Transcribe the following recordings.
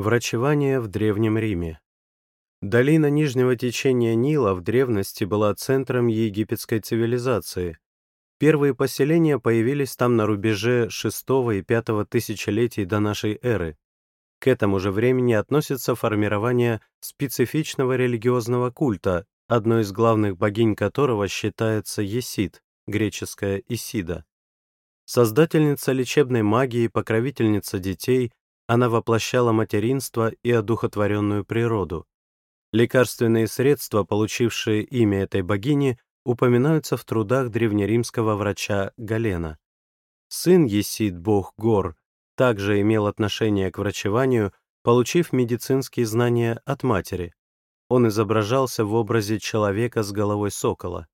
Врачевание в Древнем Риме Долина нижнего течения Нила в древности была центром египетской цивилизации. Первые поселения появились там на рубеже VI и V тысячелетий до нашей эры. К этому же времени относится формирование специфичного религиозного культа, одной из главных богинь которого считается Есид, греческая Исида. Создательница лечебной магии, покровительница детей, она воплощала материнство и одухотворенную природу. Лекарственные средства, получившие имя этой богини, упоминаются в трудах древнеримского врача Галена. Сын Есид, бог гор, также имел отношение к врачеванию, получив медицинские знания от матери. Он изображался в образе человека с головой сокола.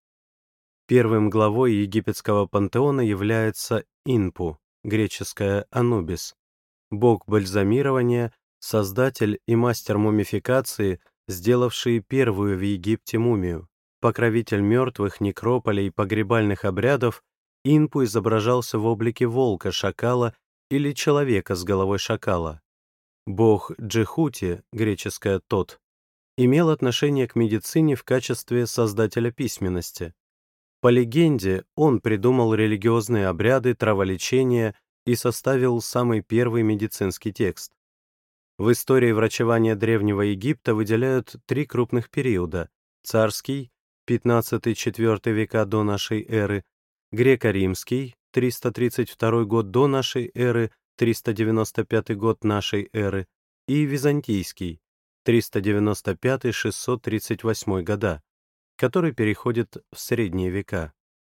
Первым главой египетского пантеона является Инпу, греческая Анубис, бог бальзамирования, создатель и мастер мумификации, сделавший первую в Египте мумию. Покровитель мертвых, некрополей, погребальных обрядов, Инпу изображался в облике волка, шакала или человека с головой шакала. Бог Джихути, греческое «тот», имел отношение к медицине в качестве создателя письменности. По легенде, он придумал религиозные обряды, траволечения и составил самый первый медицинский текст. В истории врачевания Древнего Египта выделяют три крупных периода – царский, 15-4 века до нашей эры, греко-римский, 332 год до нашей эры, 395 год нашей эры, и византийский, 395-638 года, который переходит в средние века.